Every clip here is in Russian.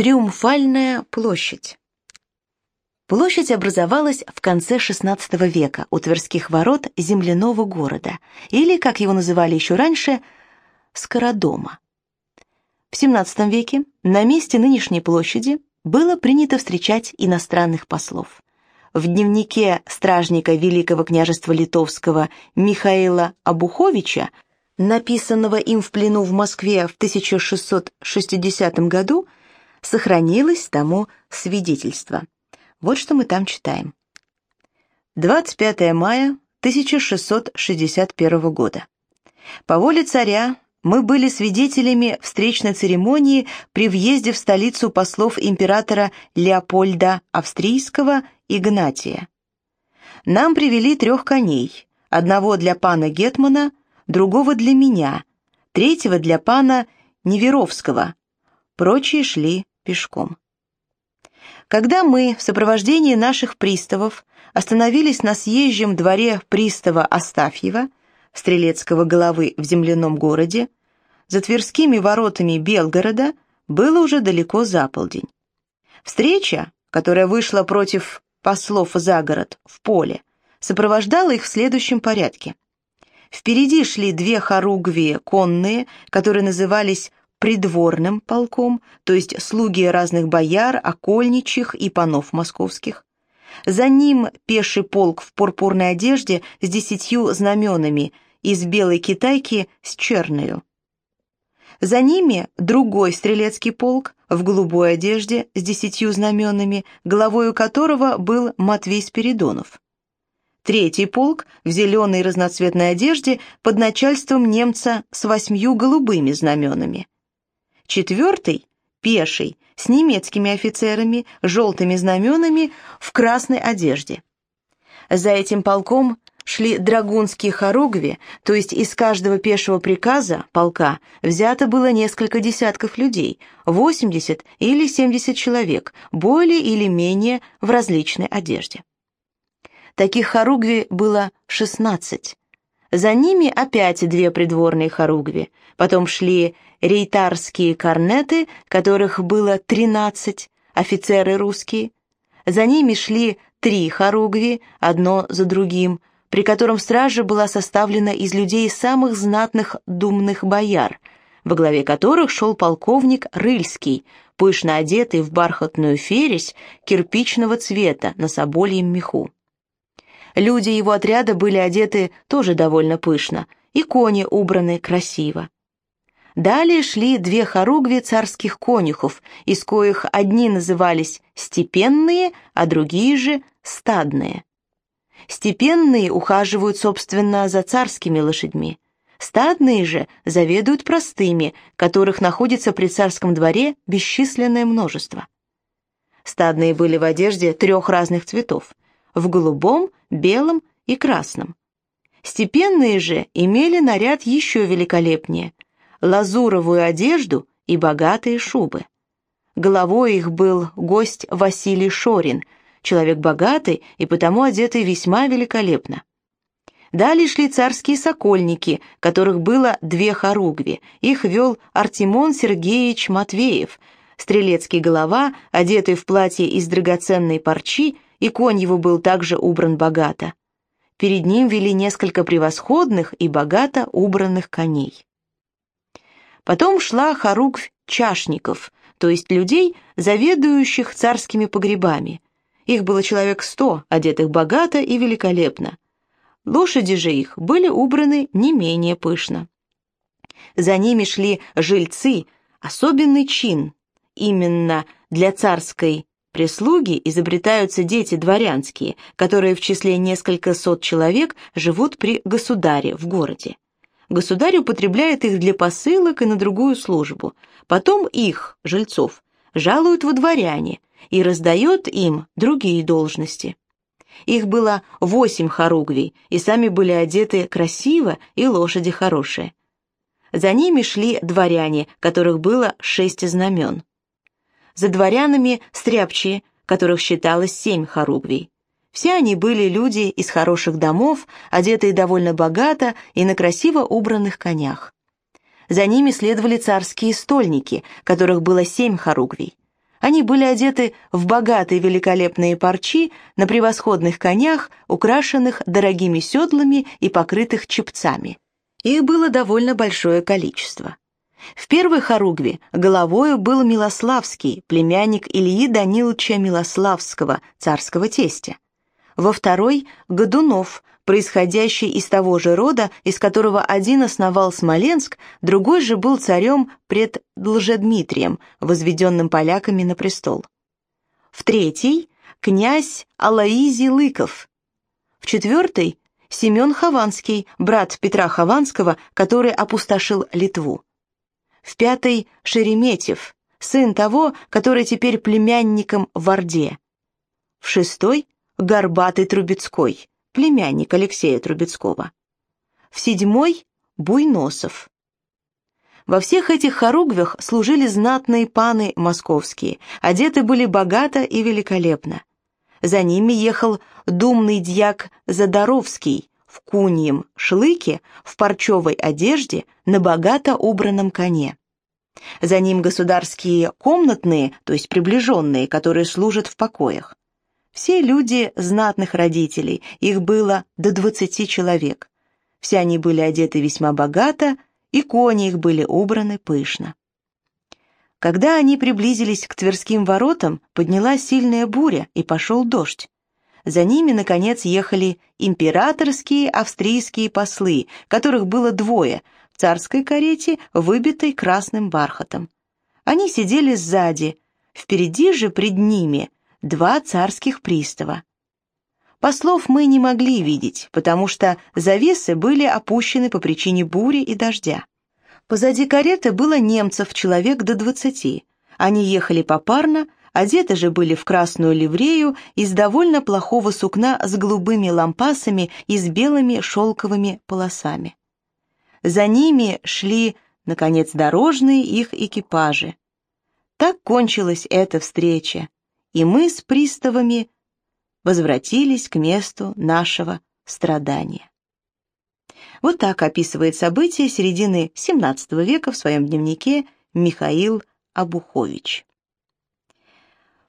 Триумфальная площадь. Площадь образовалась в конце XVI века у Тверских ворот земляного города, или, как его называли еще раньше, Скородома. В XVII веке на месте нынешней площади было принято встречать иностранных послов. В дневнике стражника Великого княжества Литовского Михаила Абуховича, написанного им в плену в Москве в 1660 году, сохранилось тому свидетельство. Вот что мы там читаем. 25 мая 1661 года. По воле царя мы были свидетелями встречной церемонии при въезде в столицу послов императора Леопольда Австрийского Игнатия. Нам привели трех коней, одного для пана Гетмана, другого для меня, третьего для пана Неверовского. Прочие шли пешком. Когда мы в сопровождении наших приставов остановились на съезжем дворе пристава Астафьева, стрелецкого головы в земляном городе, за Тверскими воротами Белгорода было уже далеко за полдень. Встреча, которая вышла против послов за город в поле, сопровождала их в следующем порядке. Впереди шли две хоругви конные, которые назывались придворным полком, то есть слуги разных бояр, окольничих и панов московских. За ним пеший полк в пурпурной одежде с десятью знаменами, из белой китайки с черною. За ними другой стрелецкий полк в голубой одежде с десятью знаменами, главою которого был Матвей Спиридонов. Третий полк в зеленой разноцветной одежде под начальством немца с восьмью голубыми знаменами. Четвертый, пеший, с немецкими офицерами, желтыми знаменами, в красной одежде. За этим полком шли драгунские хоругви, то есть из каждого пешего приказа, полка, взято было несколько десятков людей, 80 или 70 человек, более или менее в различной одежде. Таких хоругви было 16. За ними опять две придворные хоругви, потом шли рейтарские корнеты, которых было 13, офицеры русские. За ними шли три хоругви, одно за другим, при котором стража была составлена из людей самых знатных думных бояр, во главе которых шел полковник Рыльский, пышно одетый в бархатную фересь кирпичного цвета на собольем меху. Люди его отряда были одеты тоже довольно пышно, и кони убраны красиво. Далее шли две хоругви царских конюхов, из коих одни назывались степенные, а другие же стадные. Степенные ухаживают, собственно, за царскими лошадьми. Стадные же заведуют простыми, которых находится при царском дворе бесчисленное множество. Стадные были в одежде трех разных цветов – в голубом, белом и красном. Степенные же имели наряд еще великолепнее – лазуровую одежду и богатые шубы. Головой их был гость Василий Шорин, человек богатый и потому одетый весьма великолепно. Далее шли царские сокольники, которых было две хоругви. Их вел Артемон Сергеевич Матвеев, стрелецкий голова, одетый в платье из драгоценной парчи, и конь его был также убран богато. Перед ним вели несколько превосходных и богато убранных коней. Потом шла хоругвь чашников, то есть людей, заведующих царскими погребами. Их было человек сто, одетых богато и великолепно. Лошади же их были убраны не менее пышно. За ними шли жильцы, особенный чин. Именно для царской прислуги изобретаются дети дворянские, которые в числе несколько сот человек живут при государе в городе. Государь употребляет их для посылок и на другую службу. Потом их, жильцов, жалуют во дворяне и раздает им другие должности. Их было восемь хоругвий, и сами были одеты красиво, и лошади хорошие. За ними шли дворяне, которых было шесть знамен. За дворянами стряпчие, которых считалось семь хоругвий. Все они были люди из хороших домов, одетые довольно богато и на красиво убранных конях. За ними следовали царские стольники, которых было семь хоругвий. Они были одеты в богатые великолепные парчи на превосходных конях, украшенных дорогими седлами и покрытых чепцами. Их было довольно большое количество. В первой хоругве головою был Милославский, племянник Ильи Даниловича Милославского, царского тестя. Во второй – Годунов, происходящий из того же рода, из которого один основал Смоленск, другой же был царем пред Должедмитрием, возведенным поляками на престол. В третий – князь Алаизий Лыков. В четвертый – Семен Хованский, брат Петра Хованского, который опустошил Литву. В пятый – Шереметьев, сын того, который теперь племянником в Орде. В шестой – Горбатый Трубецкой, племянник Алексея Трубецкого. В седьмой – Буйносов. Во всех этих хоругвях служили знатные паны московские, одеты были богато и великолепно. За ними ехал думный дьяк Задоровский в куньем шлыке, в парчевой одежде, на богато убранном коне. За ним государские комнатные, то есть приближенные, которые служат в покоях. Все люди знатных родителей, их было до двадцати человек. Все они были одеты весьма богато, и кони их были убраны пышно. Когда они приблизились к Тверским воротам, поднялась сильная буря, и пошел дождь. За ними, наконец, ехали императорские австрийские послы, которых было двое, в царской карете, выбитой красным бархатом. Они сидели сзади, впереди же пред ними два царских пристава. Послов мы не могли видеть, потому что завесы были опущены по причине бури и дождя. Позади кареты было немцев человек до двадцати. Они ехали попарно, одеты же были в красную ливрею из довольно плохого сукна с голубыми лампасами и с белыми шелковыми полосами. За ними шли, наконец, дорожные их экипажи. Так кончилась эта встреча, и мы с приставами возвратились к месту нашего страдания. Вот так описывает события середины XVII века в своем дневнике Михаил Абухович.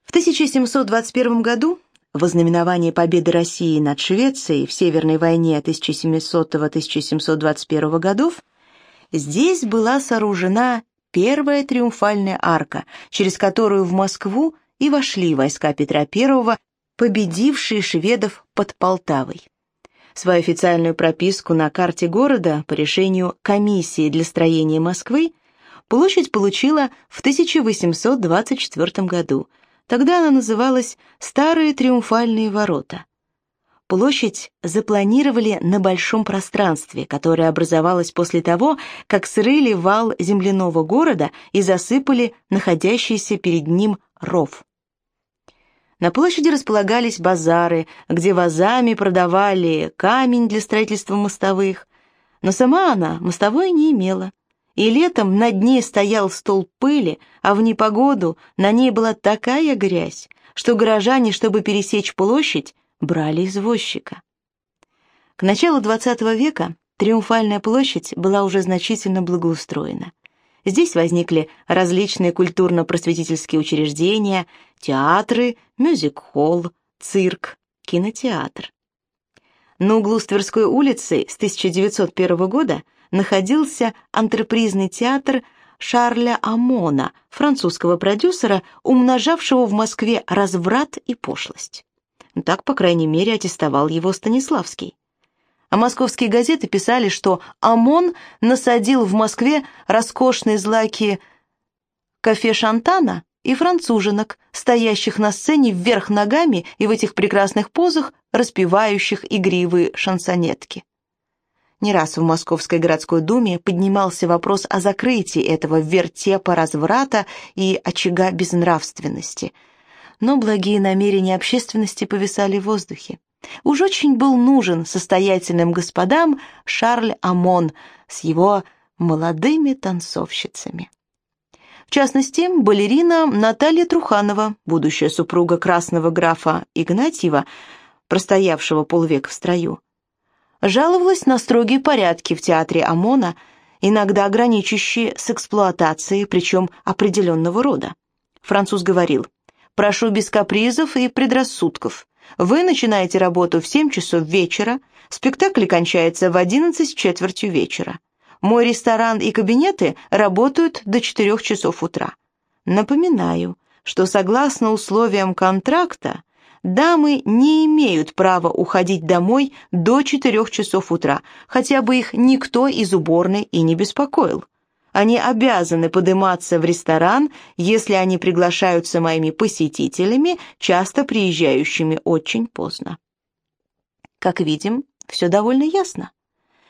В 1721 году, в ознаменовании победы России над Швецией в Северной войне 1700-1721 годов, здесь была сооружена первая триумфальная арка, через которую в Москву и вошли войска Петра I, победившие шведов под Полтавой. Свою официальную прописку на карте города по решению комиссии для строения Москвы площадь получила в 1824 году. Тогда она называлась «Старые триумфальные ворота». Площадь запланировали на большом пространстве, которое образовалось после того, как срыли вал земляного города и засыпали находящийся перед ним ров. На площади располагались базары, где вазами продавали камень для строительства мостовых. Но сама она мостовой не имела. И летом над ней стоял стол пыли, а в непогоду на ней была такая грязь, что горожане, чтобы пересечь площадь, брали извозчика. К началу XX века Триумфальная площадь была уже значительно благоустроена. Здесь возникли различные культурно-просветительские учреждения, театры, мюзик-холл, цирк, кинотеатр. На углу с Тверской улицей с 1901 года находился антрепризный театр Шарля Амона, французского продюсера, умножавшего в Москве разврат и пошлость. Так, по крайней мере, аттестовал его Станиславский а московские газеты писали, что ОМОН насадил в Москве роскошные злаки кафе Шантана и француженок, стоящих на сцене вверх ногами и в этих прекрасных позах, распевающих игривые шансонетки. Не раз в Московской городской думе поднимался вопрос о закрытии этого вертепа разврата и очага безнравственности, но благие намерения общественности повисали в воздухе. Уж очень был нужен состоятельным господам Шарль Амон с его молодыми танцовщицами. В частности, балерина Наталья Труханова, будущая супруга красного графа Игнатьева, простоявшего полвека в строю, жаловалась на строгие порядки в театре ОМОНа, иногда граничащие с эксплуатацией, причем определенного рода. Француз говорил, «Прошу без капризов и предрассудков. Вы начинаете работу в 7 часов вечера, спектакль кончается в 11 с четвертью вечера. Мой ресторан и кабинеты работают до 4 часов утра. Напоминаю, что согласно условиям контракта, дамы не имеют права уходить домой до 4 часов утра, хотя бы их никто из уборной и не беспокоил. Они обязаны подниматься в ресторан, если они приглашаются моими посетителями, часто приезжающими очень поздно. Как видим, все довольно ясно.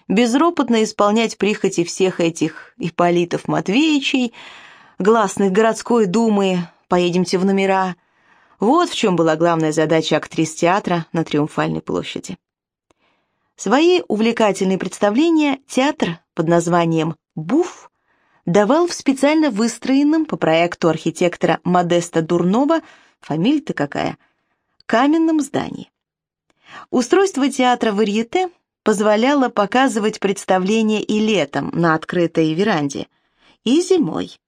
Безропотно исполнять прихоти всех этих Ипполитов Матвеичей, гласных городской думы «Поедемте в номера», вот в чем была главная задача актрис театра на Триумфальной площади. Свои увлекательные представления театр под названием «Буф» давал в специально выстроенном по проекту архитектора Модеста Дурнова, фамилия-то какая, каменном здании. Устройство театра «Варьете» позволяло показывать представления и летом на открытой веранде, и зимой.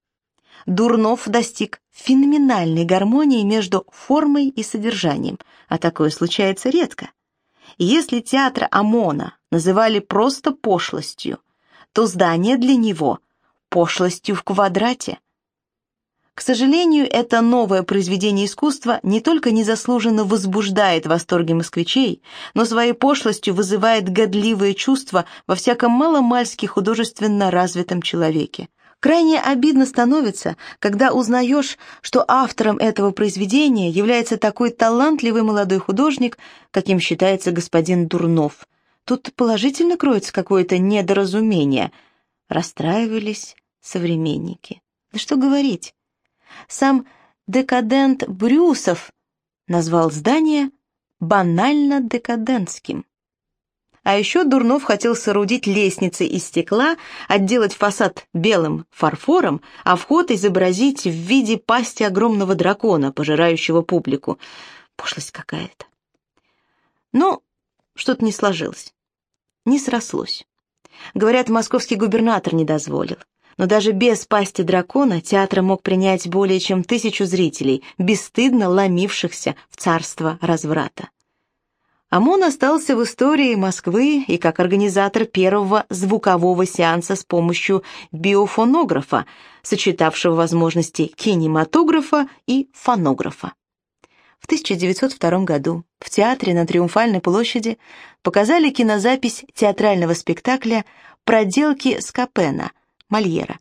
Дурнов достиг феноменальной гармонии между формой и содержанием, а такое случается редко. если театр ОМОНа называли просто пошлостью, то здание для него – пошлостью в квадрате. К сожалению, это новое произведение искусства не только незаслуженно возбуждает восторги москвичей, но своей пошлостью вызывает годливые чувства во всяком маломальски художественно развитом человеке. Крайне обидно становится, когда узнаешь, что автором этого произведения является такой талантливый молодой художник, каким считается господин Дурнов. Тут положительно кроется какое-то недоразумение. Расстраивались, современники. Да что говорить. Сам декадент Брюсов назвал здание банально декадентским. А еще Дурнов хотел соорудить лестницы из стекла, отделать фасад белым фарфором, а вход изобразить в виде пасти огромного дракона, пожирающего публику. Пошлость какая-то. Но что-то не сложилось. Не срослось. Говорят, московский губернатор не дозволил. Но даже без пасти дракона театр мог принять более чем тысячу зрителей, бесстыдно ломившихся в царство разврата. ОМОН остался в истории Москвы и как организатор первого звукового сеанса с помощью биофонографа, сочетавшего возможности кинематографа и фонографа. В 1902 году в театре на Триумфальной площади показали кинозапись театрального спектакля «Проделки Скопена» Мольера,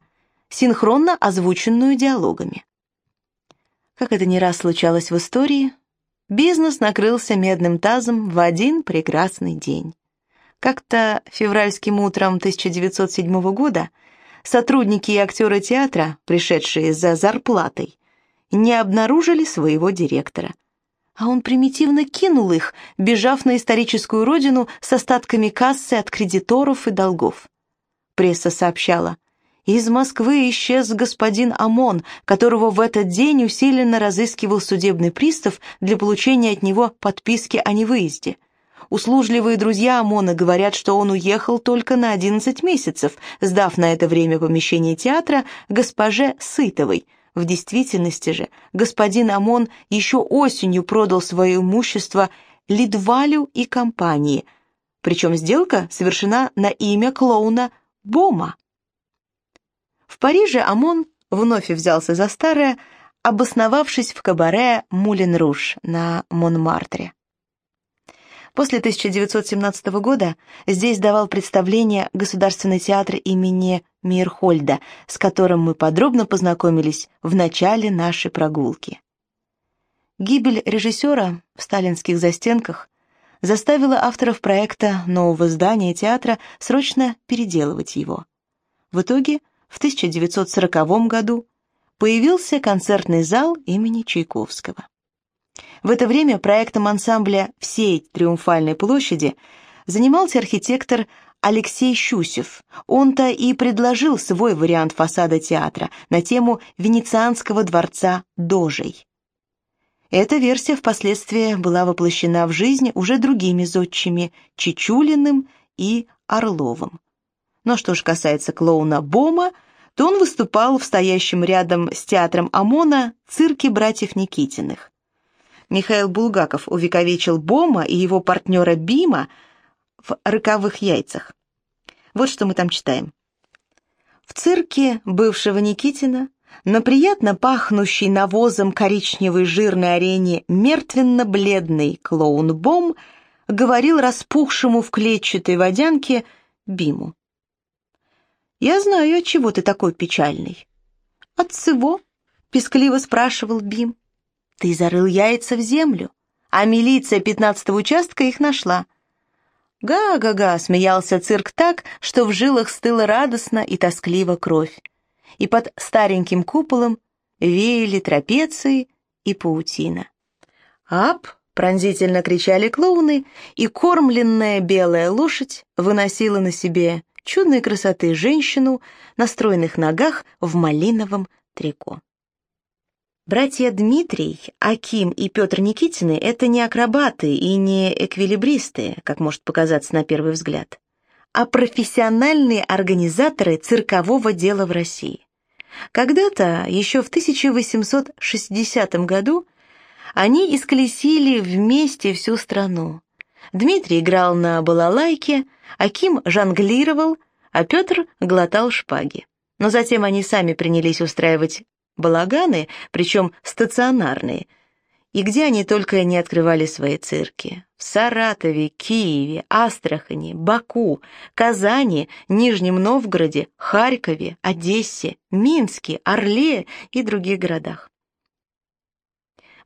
синхронно озвученную диалогами. Как это не раз случалось в истории, бизнес накрылся медным тазом в один прекрасный день. Как-то февральским утром 1907 года сотрудники и актеры театра, пришедшие за зарплатой, не обнаружили своего директора. А он примитивно кинул их, бежав на историческую родину с остатками кассы от кредиторов и долгов. Пресса сообщала, из Москвы исчез господин Амон, которого в этот день усиленно разыскивал судебный пристав для получения от него подписки о невыезде. Услужливые друзья Амона говорят, что он уехал только на 11 месяцев, сдав на это время помещение театра госпоже Сытовой. В действительности же господин Амон еще осенью продал свое имущество Лидвалю и компании, причем сделка совершена на имя клоуна Бома. В Париже ОМОН вновь взялся за старое, обосновавшись в кабаре «Мулен-Руш» на Монмартре. После 1917 года здесь давал представление Государственный театр имени Мирхольда, с которым мы подробно познакомились в начале нашей прогулки. Гибель режиссера в сталинских застенках заставила авторов проекта нового здания театра срочно переделывать его. В итоге в 1940 году появился концертный зал имени Чайковского. В это время проектом ансамбля всей Триумфальной площади занимался архитектор Алексей Щусев. Он-то и предложил свой вариант фасада театра на тему Венецианского дворца Дожей. Эта версия впоследствии была воплощена в жизнь уже другими зодчими Чичулиным и Орловым. Но что же касается клоуна Бома, то он выступал в стоящем рядом с театром ОМОНа цирке братьев Никитиных. Михаил Булгаков увековечил Бома и его партнера Бима в «Роковых яйцах». Вот что мы там читаем. В цирке бывшего Никитина на приятно пахнущей навозом коричневой жирной арене мертвенно-бледный клоун Бом говорил распухшему в клетчатой водянке Биму. «Я знаю, от чего ты такой печальный». «От всего?» — пескливо спрашивал Бим. «Ты зарыл яйца в землю, а милиция пятнадцатого участка их нашла». «Га-га-га!» — смеялся цирк так, что в жилах стыла радостно и тоскливо кровь. И под стареньким куполом веяли трапеции и паутина. «Ап!» — пронзительно кричали клоуны, и кормленная белая лошадь выносила на себе чудной красоты женщину на стройных ногах в малиновом трико. Братья Дмитрий, Аким и Петр Никитины – это не акробаты и не эквилибристы, как может показаться на первый взгляд, а профессиональные организаторы циркового дела в России. Когда-то, еще в 1860 году, они исколесили вместе всю страну. Дмитрий играл на балалайке, Аким жонглировал, а Петр глотал шпаги. Но затем они сами принялись устраивать балаганы, причем стационарные, и где они только не открывали свои цирки. В Саратове, Киеве, Астрахани, Баку, Казани, Нижнем Новгороде, Харькове, Одессе, Минске, Орле и других городах.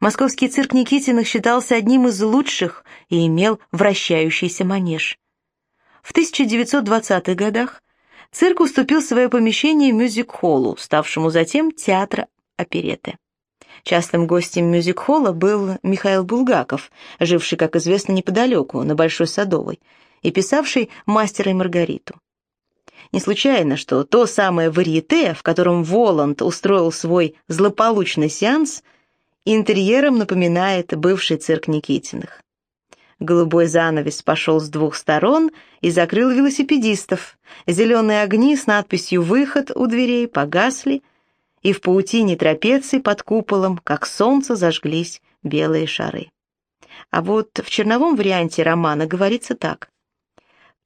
Московский цирк Никитиных считался одним из лучших и имел вращающийся манеж. В 1920-х годах цирк уступил свое помещение мюзик-холлу, ставшему затем театра опереты. Частым гостем мюзик-холла был Михаил Булгаков, живший, как известно, неподалеку, на Большой Садовой, и писавший «Мастера и Маргариту». Не случайно, что то самое варьете, в котором Воланд устроил свой злополучный сеанс – интерьером напоминает бывший цирк Никитиных. Голубой занавес пошел с двух сторон и закрыл велосипедистов. Зеленые огни с надписью «Выход» у дверей погасли, и в паутине трапеции под куполом, как солнце, зажглись белые шары. А вот в черновом варианте романа говорится так.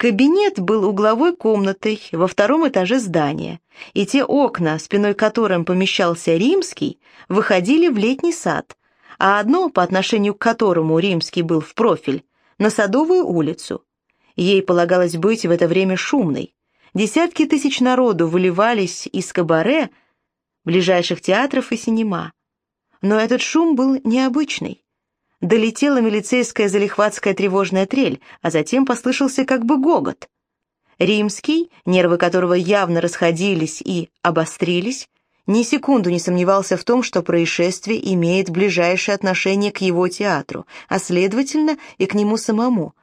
Кабинет был угловой комнатой во втором этаже здания, и те окна, спиной которым помещался римский, выходили в летний сад, а одно, по отношению к которому римский был в профиль, на Садовую улицу. Ей полагалось быть в это время шумной. Десятки тысяч народу выливались из кабаре, ближайших театров и синема. Но этот шум был необычный долетела милицейская залихватская тревожная трель, а затем послышался как бы гогот. Римский, нервы которого явно расходились и обострились, ни секунду не сомневался в том, что происшествие имеет ближайшее отношение к его театру, а следовательно и к нему самому.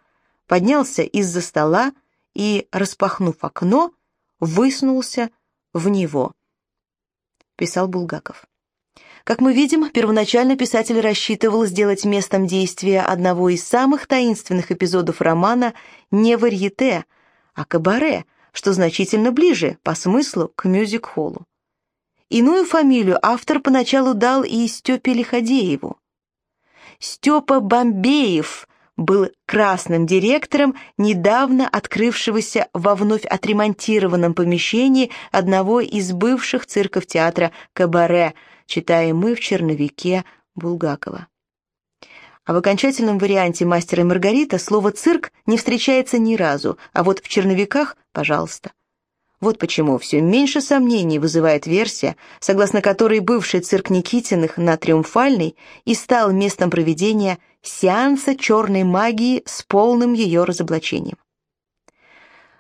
Поднялся из-за стола и, распахнув окно, высунулся в него. Писал Булгаков. Как мы видим, первоначально писатель рассчитывал сделать местом действия одного из самых таинственных эпизодов романа не варьете, а кабаре, что значительно ближе по смыслу к мюзик-холлу. Иную фамилию автор поначалу дал и Степе Лиходееву. Степа Бомбеев был красным директором недавно открывшегося во вновь отремонтированном помещении одного из бывших цирков театра «Кабаре», читаем мы в черновике Булгакова. А в окончательном варианте «Мастера и Маргарита» слово «цирк» не встречается ни разу, а вот в черновиках – пожалуйста. Вот почему все меньше сомнений вызывает версия, согласно которой бывший цирк Никитиных на Триумфальной и стал местом проведения сеанса черной магии с полным ее разоблачением.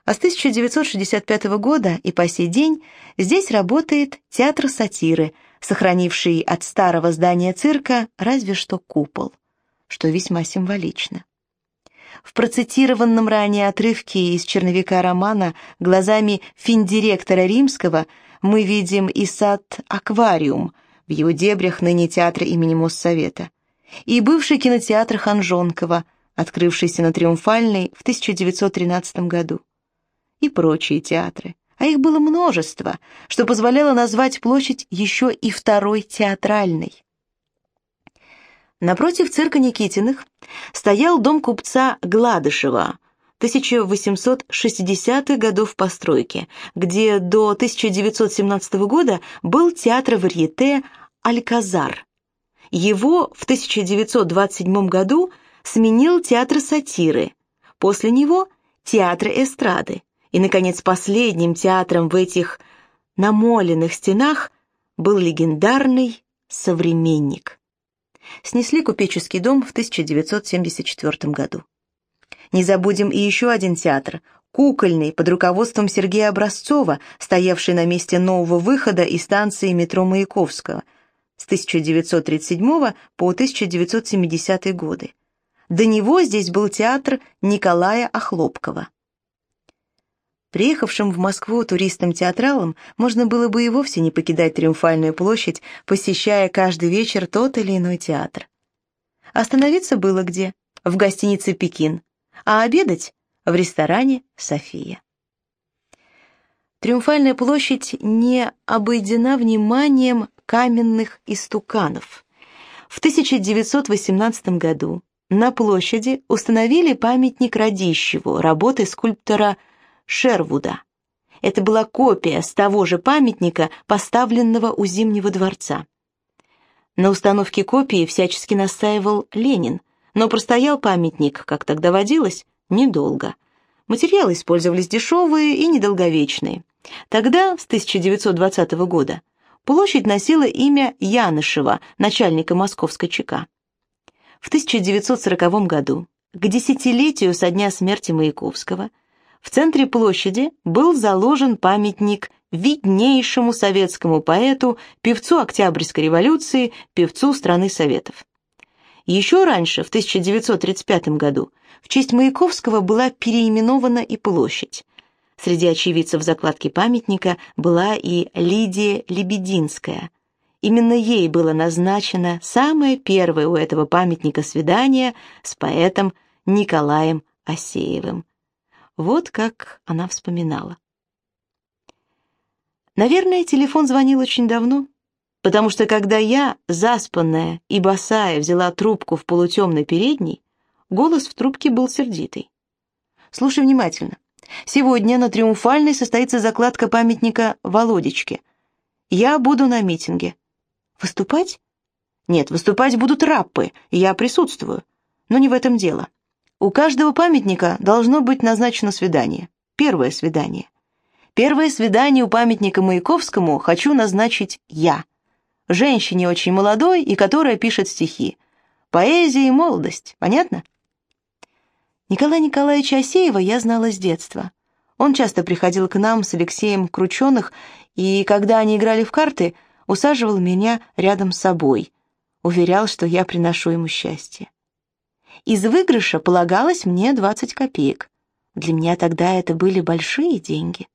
А с 1965 года и по сей день здесь работает театр сатиры – сохранивший от старого здания цирка разве что купол, что весьма символично. В процитированном ранее отрывке из черновика романа глазами финдиректора Римского мы видим и сад-аквариум в его дебрях ныне театра имени Моссовета, и бывший кинотеатр Ханжонкова, открывшийся на Триумфальной в 1913 году, и прочие театры, а их было множество, что позволяло назвать площадь еще и второй театральной. Напротив цирка Никитиных стоял дом купца Гладышева, 1860-х годов постройки, где до 1917 года был театр варьете «Альказар». Его в 1927 году сменил театр сатиры, после него театр эстрады, и, наконец, последним театром в этих намоленных стенах был легендарный «Современник». Снесли купеческий дом в 1974 году. Не забудем и еще один театр, кукольный, под руководством Сергея Образцова, стоявший на месте нового выхода из станции метро Маяковского с 1937 по 1970 годы. До него здесь был театр Николая Охлопкова. Приехавшим в Москву туристам-театралам можно было бы и вовсе не покидать Триумфальную площадь, посещая каждый вечер тот или иной театр. Остановиться было где? В гостинице «Пекин», а обедать в ресторане «София». Триумфальная площадь не обойдена вниманием каменных истуканов. В 1918 году на площади установили памятник Радищеву, работы скульптора Шервуда. Это была копия с того же памятника, поставленного у Зимнего дворца. На установке копии всячески настаивал Ленин, но простоял памятник, как тогда водилось, недолго. Материалы использовались дешевые и недолговечные. Тогда, с 1920 года, площадь носила имя Янышева, начальника московской ЧК. В 1940 году, к десятилетию со дня смерти Маяковского, в центре площади был заложен памятник виднейшему советскому поэту, певцу Октябрьской революции, певцу страны Советов. Еще раньше, в 1935 году, в честь Маяковского была переименована и площадь. Среди очевидцев закладки памятника была и Лидия Лебединская. Именно ей было назначено самое первое у этого памятника свидание с поэтом Николаем Осеевым. Вот как она вспоминала. Наверное, телефон звонил очень давно, потому что когда я, заспанная и босая, взяла трубку в полутемной передней, голос в трубке был сердитый. «Слушай внимательно. Сегодня на Триумфальной состоится закладка памятника Володечке. Я буду на митинге. Выступать? Нет, выступать будут раппы, я присутствую. Но не в этом дело. У каждого памятника должно быть назначено свидание. Первое свидание. Первое свидание у памятника Маяковскому хочу назначить я – женщине очень молодой и которая пишет стихи. Поэзия и молодость, понятно? Николая Николаевича Асеева я знала с детства. Он часто приходил к нам с Алексеем Крученых, и когда они играли в карты, усаживал меня рядом с собой, уверял, что я приношу ему счастье. Из выигрыша полагалось мне 20 копеек. Для меня тогда это были большие деньги.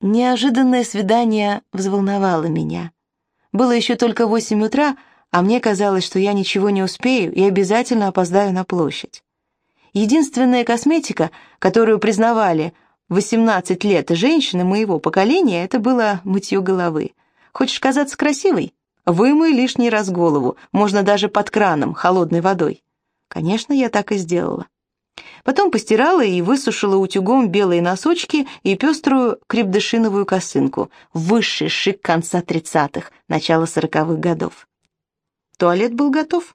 Неожиданное свидание взволновало меня. Было еще только восемь утра, а мне казалось, что я ничего не успею и обязательно опоздаю на площадь. Единственная косметика, которую признавали 18 лет женщины моего поколения, это было мытье головы. Хочешь казаться красивой? Вымой лишний раз голову, можно даже под краном, холодной водой. Конечно, я так и сделала. Потом постирала и высушила утюгом белые носочки и пеструю крепдышиновую косынку. Высший шик конца тридцатых, начала сороковых годов. Туалет был готов.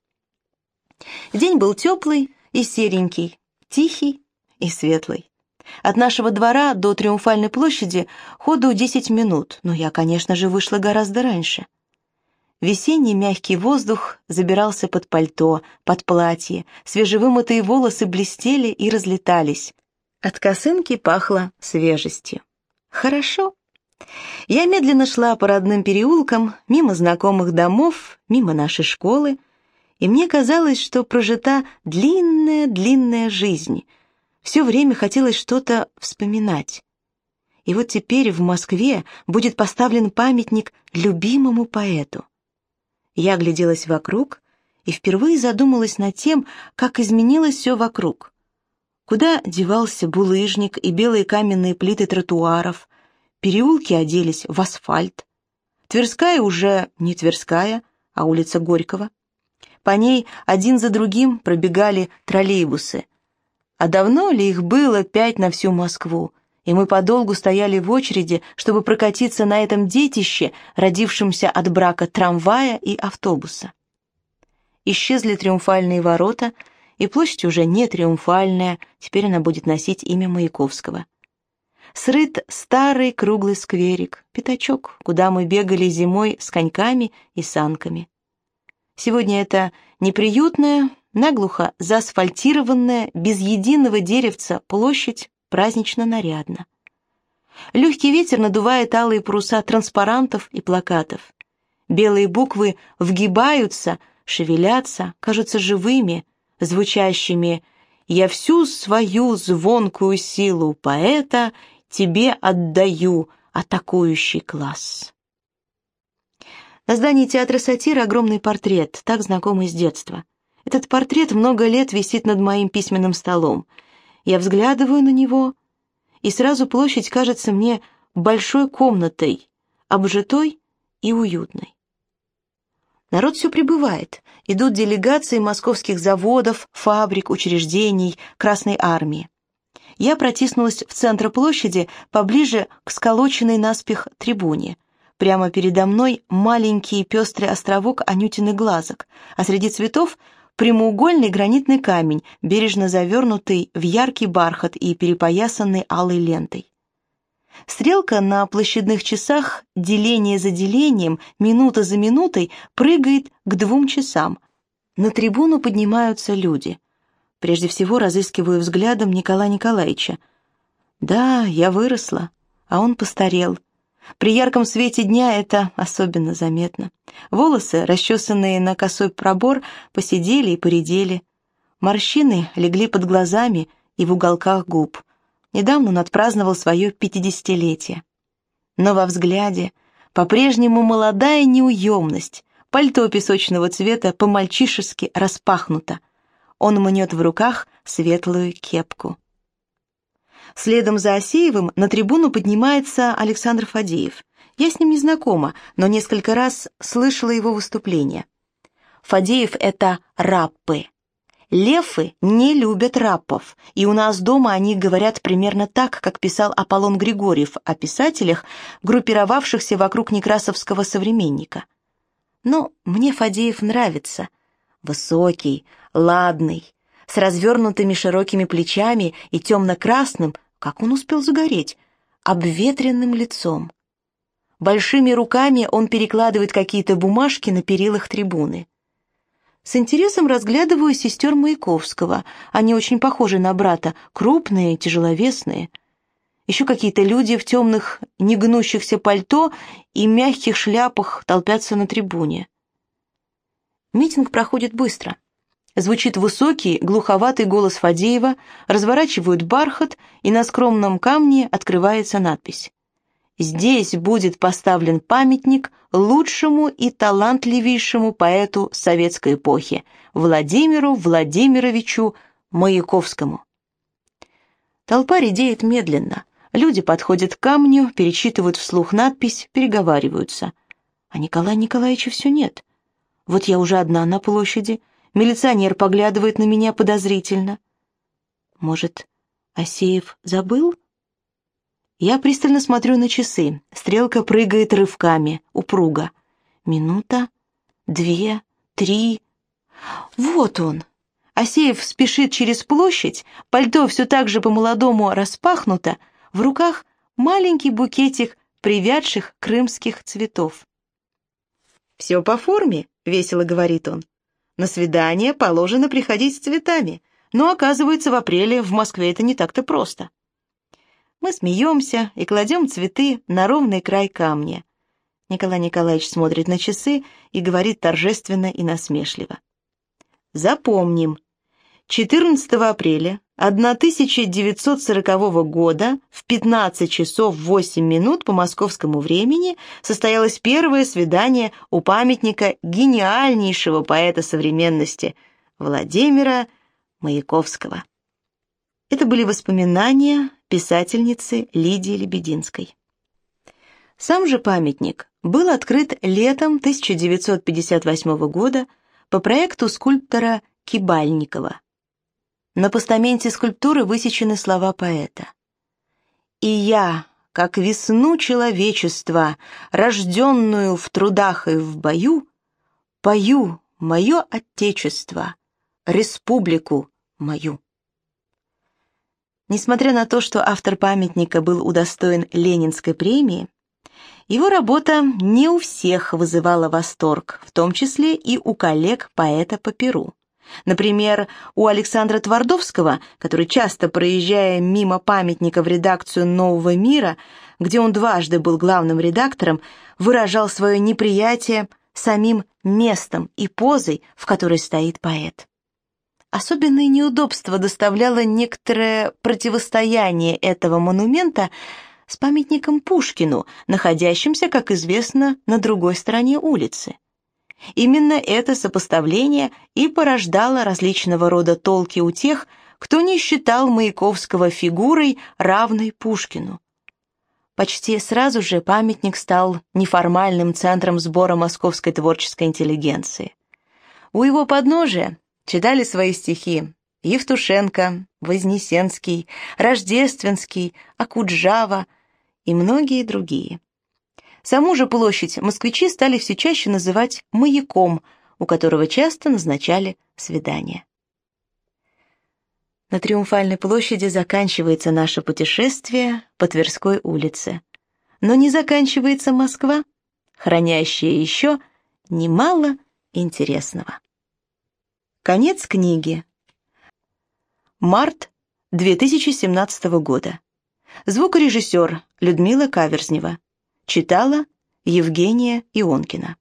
День был теплый и серенький, тихий и светлый. От нашего двора до Триумфальной площади ходу 10 минут, но я, конечно же, вышла гораздо раньше. Весенний мягкий воздух забирался под пальто, под платье, свежевымытые волосы блестели и разлетались. От косынки пахло свежестью. Хорошо. Я медленно шла по родным переулкам, мимо знакомых домов, мимо нашей школы, и мне казалось, что прожита длинная-длинная жизнь. Все время хотелось что-то вспоминать. И вот теперь в Москве будет поставлен памятник любимому поэту. Я огляделась вокруг и впервые задумалась над тем, как изменилось все вокруг. Куда девался булыжник и белые каменные плиты тротуаров? Переулки оделись в асфальт. Тверская уже не Тверская, а улица Горького. По ней один за другим пробегали троллейбусы. А давно ли их было пять на всю Москву? И мы подолгу стояли в очереди, чтобы прокатиться на этом детище, родившемся от брака трамвая и автобуса. Исчезли триумфальные ворота, и площадь уже не триумфальная, теперь она будет носить имя Маяковского. Срыт старый круглый скверик, пятачок, куда мы бегали зимой с коньками и санками. Сегодня это неприютная, наглухо заасфальтированная, без единого деревца площадь празднично нарядна. Легкий ветер надувает алые паруса транспарантов и плакатов. Белые буквы вгибаются, шевелятся, кажутся живыми, звучащими «Я всю свою звонкую силу поэта тебе отдаю, атакующий класс». На здании театра сатиры огромный портрет, так знакомый с детства. Этот портрет много лет висит над моим письменным столом. Я взглядываю на него, и сразу площадь кажется мне большой комнатой, обжитой и уютной. Народ все прибывает. Идут делегации московских заводов, фабрик, учреждений, Красной Армии. Я протиснулась в центр площади, поближе к сколоченной наспех трибуне. Прямо передо мной маленький пестрый островок анютиных глазок, а среди цветов прямоугольный гранитный камень, бережно завернутый в яркий бархат и перепоясанный алой лентой. Стрелка на площадных часах деление за делением, минута за минутой прыгает к двум часам. На трибуну поднимаются люди. Прежде всего разыскиваю взглядом Николая Николаевича. Да, я выросла, а он постарел. При ярком свете дня это особенно заметно. Волосы, расчесанные на косой пробор, посидели и поредели. Морщины легли под глазами и в уголках губ. Недавно он отпраздновал свое пятидесятилетие. Но во взгляде по-прежнему молодая неуемность, пальто песочного цвета по-мальчишески распахнуто. Он мнет в руках светлую кепку. Следом за Асеевым на трибуну поднимается Александр Фадеев. Я с ним не знакома, но несколько раз слышала его выступление. Фадеев — это раппы. Лефы не любят раппов, и у нас дома они говорят примерно так, как писал Аполлон Григорьев о писателях, группировавшихся вокруг некрасовского современника. Но мне Фадеев нравится. Высокий, ладный, с развернутыми широкими плечами и темно-красным, как он успел загореть? Обветренным лицом. Большими руками он перекладывает какие-то бумажки на перилах трибуны. С интересом разглядываю сестер Маяковского. Они очень похожи на брата, крупные, тяжеловесные. Еще какие-то люди в темных, негнущихся пальто и мягких шляпах толпятся на трибуне. Митинг проходит быстро. Звучит высокий, глуховатый голос Фадеева, разворачивают бархат, и на скромном камне открывается надпись. «Здесь будет поставлен памятник лучшему и талантливейшему поэту советской эпохи Владимиру Владимировичу Маяковскому». Толпа редеет медленно. Люди подходят к камню, перечитывают вслух надпись, переговариваются. А Николая Николаевича все нет. Вот я уже одна на площади — Милиционер поглядывает на меня подозрительно. Может, Асеев забыл? Я пристально смотрю на часы. Стрелка прыгает рывками, упруго. Минута, две, три. Вот он. Асеев спешит через площадь, пальто все так же по-молодому распахнуто, в руках маленький букетик привядших крымских цветов. «Все по форме», — весело говорит он. На свидание положено приходить с цветами, но оказывается, в апреле в Москве это не так-то просто. Мы смеемся и кладем цветы на ровный край камня. Николай Николаевич смотрит на часы и говорит торжественно и насмешливо. Запомним, 14 апреля 1940 года в 15 часов 8 минут по московскому времени состоялось первое свидание у памятника гениальнейшего поэта современности Владимира Маяковского. Это были воспоминания писательницы Лидии Лебединской. Сам же памятник был открыт летом 1958 года по проекту скульптора Кибальникова. На постаменте скульптуры высечены слова поэта. «И я, как весну человечества, рожденную в трудах и в бою, пою мое отечество, республику мою». Несмотря на то, что автор памятника был удостоен Ленинской премии, его работа не у всех вызывала восторг, в том числе и у коллег поэта по Перу. Например, у Александра Твардовского, который часто проезжая мимо памятника в редакцию «Нового мира», где он дважды был главным редактором, выражал свое неприятие самим местом и позой, в которой стоит поэт. Особенное неудобство доставляло некоторое противостояние этого монумента с памятником Пушкину, находящимся, как известно, на другой стороне улицы. Именно это сопоставление и порождало различного рода толки у тех, кто не считал Маяковского фигурой, равной Пушкину. Почти сразу же памятник стал неформальным центром сбора московской творческой интеллигенции. У его подножия читали свои стихи Евтушенко, Вознесенский, Рождественский, Акуджава и многие другие. Саму же площадь москвичи стали все чаще называть «маяком», у которого часто назначали свидания. На Триумфальной площади заканчивается наше путешествие по Тверской улице. Но не заканчивается Москва, хранящая еще немало интересного. Конец книги. Март 2017 года. Звукорежиссер Людмила Каверзнева. Читала Евгения Ионкина.